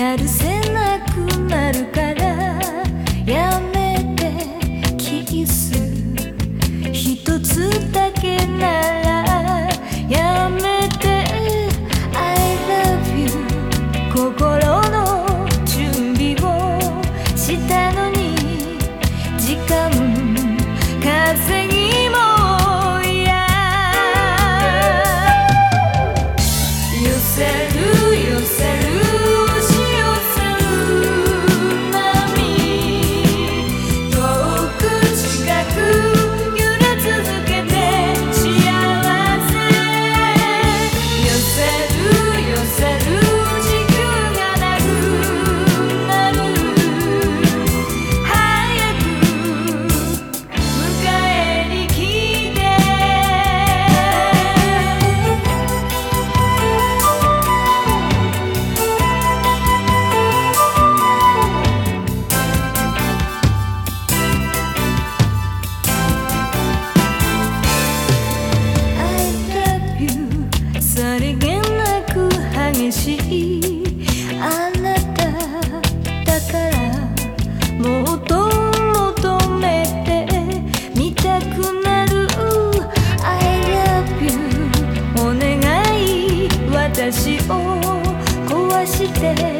やるせなくなるからやめてキス一つだけならやめて I love you 心の準備をしたのに時間もしいあなただからもっと求めてみたくなる。I love you お願い。私を壊して。